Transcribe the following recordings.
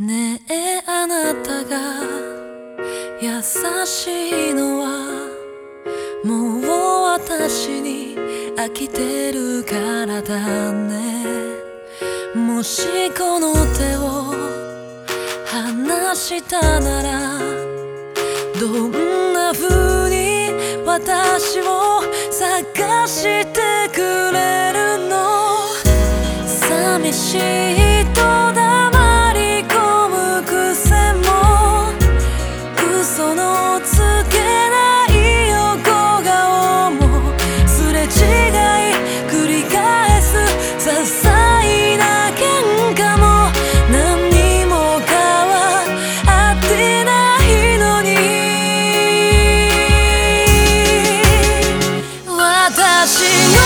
ねえあなたが優しいのはもう私に飽きてるからだね。もしこの手を離したならどんな風に私を探してくれるの？寂しい Watching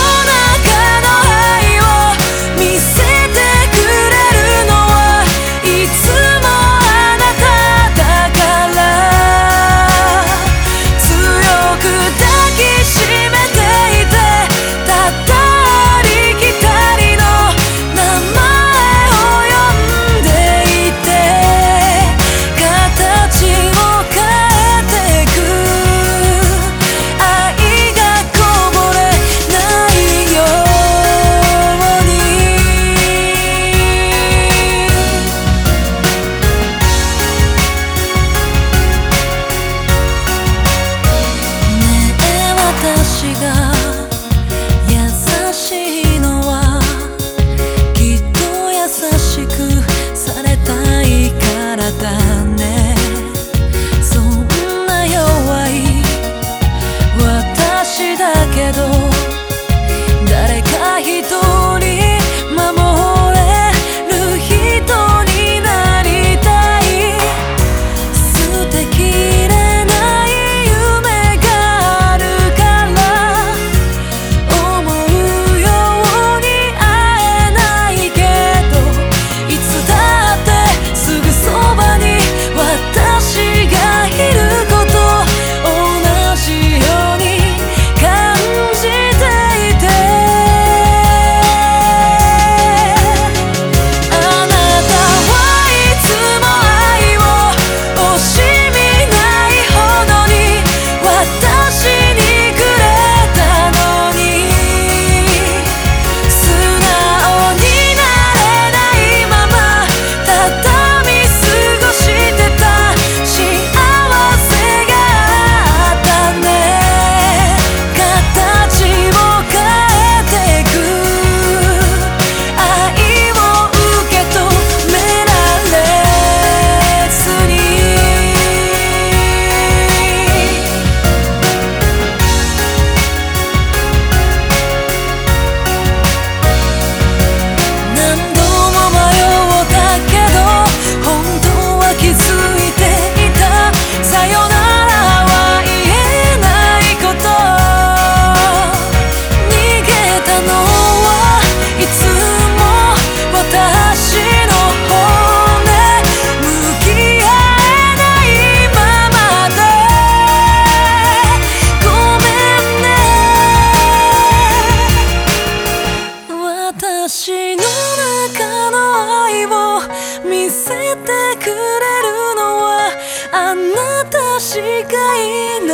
私の中の愛を見せてくれるのはあなたしかいない。